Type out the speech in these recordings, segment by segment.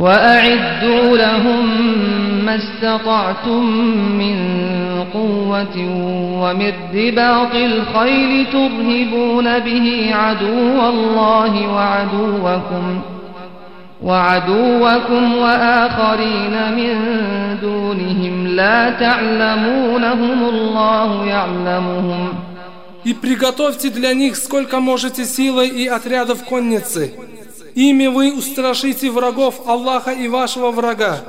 وأعدوا لهم ما استطعتم من قوة ومن رباط الخيل ترهبون به عدو الله وعدوكم وعدوكم وآخرين من دونهم لا تعلمونهم الله يعلمهم И приготовьте для них сколько можете силы и отрядов конницы. Ими вы устрашите врагов Аллаха и вашего врага,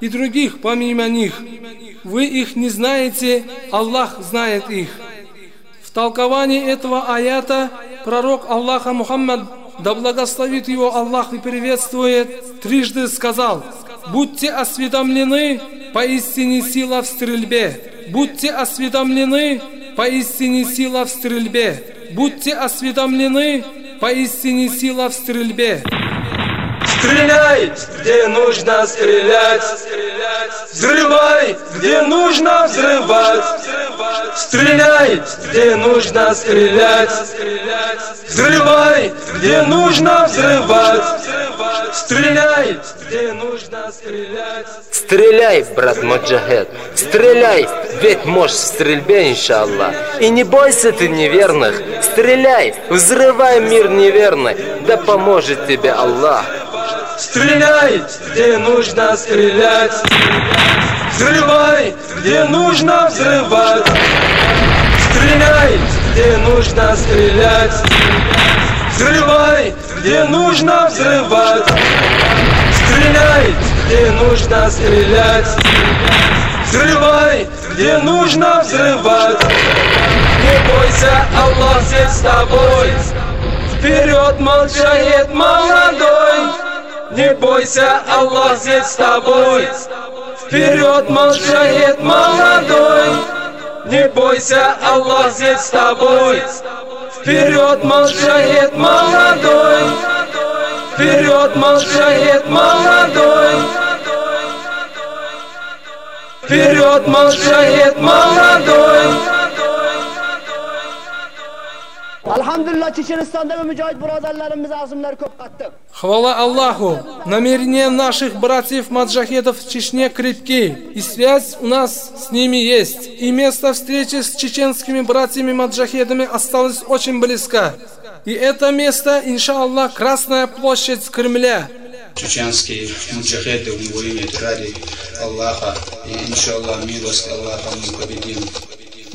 и других помимо них. Вы их не знаете, Аллах знает их. В толковании этого аята пророк Аллаха Мухаммад, да благословит его Аллах и приветствует, трижды сказал, «Будьте осведомлены, поистине сила в стрельбе. Будьте осведомлены, поистине сила в стрельбе. Будьте осведомлены, поистине сила в стрельбе. Стреляй, где нужно стрелять. Взрывай, где нужно взрывать. Стреляй, где нужно стрелять. Взрывай, где нужно взрывать. Стреляй, где нужно стрелять. Стреляй, брат Маджахет, стреляй, ведь можешь в стрельбе, иншаллах. И не бойся ты неверных, стреляй, взрывай мир неверный, да поможет тебе Аллах. Стреляй, где нужно стрелять. Взрывай, где нужно взрывать. Стреляй, где нужно стрелять. Взрывай, где нужно взрывать. Стреляй, где нужно стрелять. Взрывай, где нужно взрывать. Не бойся, Аллах здесь с тобой. Вперед, молчает молодой. Не бойся, Аллах здесь с тобой. Вперед, молчает молодой. Не бойся, Аллах здесь с тобой. Вперед, молчает молодой. Вперед, молчает молодой. Вперед, молчает молодой. Alhamdulillah Чеченстандагы mücahit birodarlarimiz azimlar ko'p qattiq. Хвала Аллаху! Намерения наших братьев-маджахедов в Чечне крепки, и связь у нас с ними есть. И место встречи с чеченскими братьями-маджахедами осталось очень близко. И это место, иншаллах, Красная площадь Кремля. čečenski muđahede u moju imetu radi Allaha i inša Allah milost Allaha mu pobedim.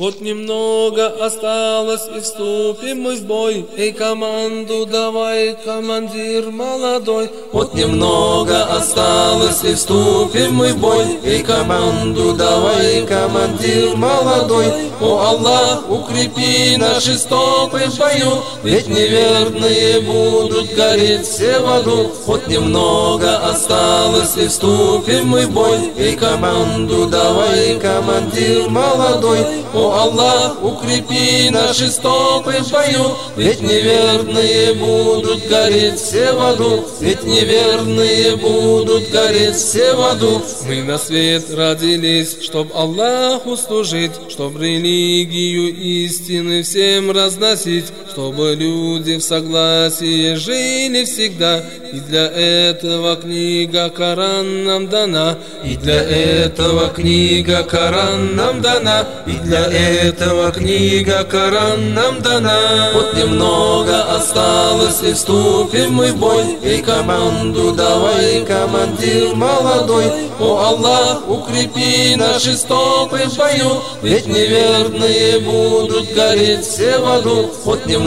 Вот немного осталось и вступим мы в бой. Эй, команду давай, командир молодой. Вот немного осталось и вступим мы в бой. Эй, команду давай, командир молодой. О Аллах, укрепи наши стопы в бою, Ведь неверные будут гореть все в аду. Вот немного осталось и вступим мы в бой. Эй, команду давай, командир молодой. О Аллах, укрепи наши стопы в бою, Ведь неверные будут гореть все в аду, Ведь неверные будут гореть все в аду. Мы на свет родились, чтоб Аллаху служить, Чтоб религию истины всем разносить, Чтобы люди в согласии жили всегда, И для этого книга Коран нам дана, И для этого книга Коран нам дана, И для этого книга Коран нам дана. Вот немного осталось и вступим мы в бой. И команду давай, командир молодой. О Аллах, укрепи наши стопы в бою, Ведь неверные будут гореть все в аду. Вот немного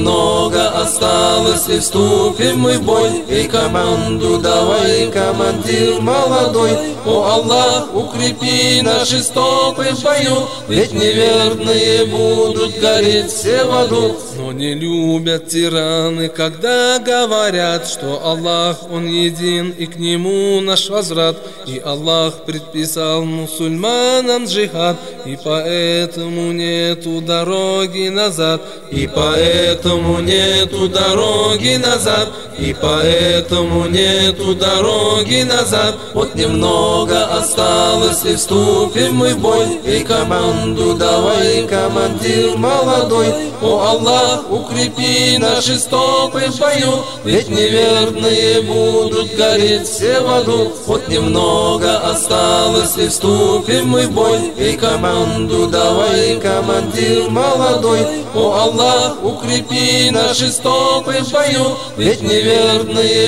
осталось и вступим мы в бой. И команду давай, командир молодой. О Аллах, укрепи наши стопы в бою, Ведь неверные будут гореть все в аду. Но не любят тираны, когда говорят, что Аллах, Он един, и к Нему наш возврат. И Аллах предписал мусульманам джихад, и поэтому нету дороги назад. И поэтому нету дороги назад. И поэтому нету дороги назад. Вот немного осталось и вступим мы в бой. И команду давай, командир молодой. О Аллах, укрепи наши стопы в бою. Ведь неверные будут гореть все в аду. Вот немного осталось и вступим мы в бой. И команду давай, командир молодой. О Аллах, укрепи наши стопы в бою. Ведь неверные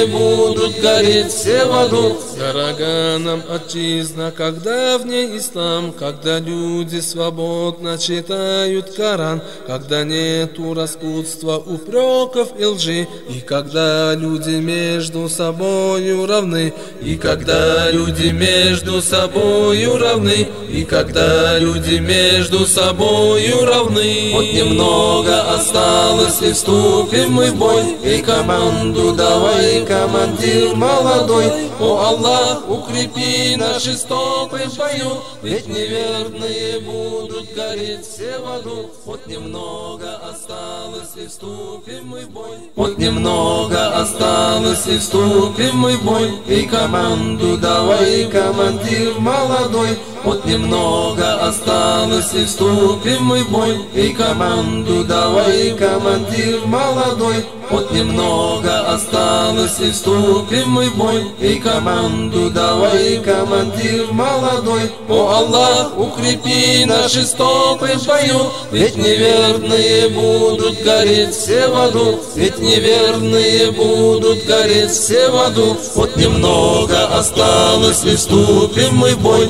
будут гореть все в аду Дорога нам отчизна, когда в ней ислам Когда люди свободно читают Коран Когда нету распутства, упреков и лжи И когда люди между собою равны И когда люди между собою равны И когда люди между собою равны. Вот немного осталось и вступим мы в бой И команду давай, командир молодой. О Аллах, укрепи наши стопы в бою Ведь неверные будут гореть все в аду. Вот немного осталось и вступим мы в бой. Вот немного осталось и вступим мы в бой. И команду давай, командир молодой. Вот немного осталось и вступим мы в бой. И команду давай, командир молодой. Вот немного осталось и вступим мы в бой. И команду давай, командир молодой. О Аллах, укрепи наши стопы в бою. Ведь неверные будут гореть все в аду. Ведь неверные будут гореть все в аду. Вот немного осталось и вступим мы в бой